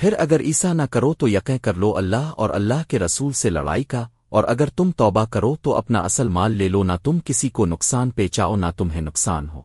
پھر اگر ایسا نہ کرو تو یقیں کر لو اللہ اور اللہ کے رسول سے لڑائی کا، اور اگر تم توبہ کرو تو اپنا اصل مال لے لو، نہ تم کسی کو نقصان پہچاؤ نہ تمہیں نقصان ہو۔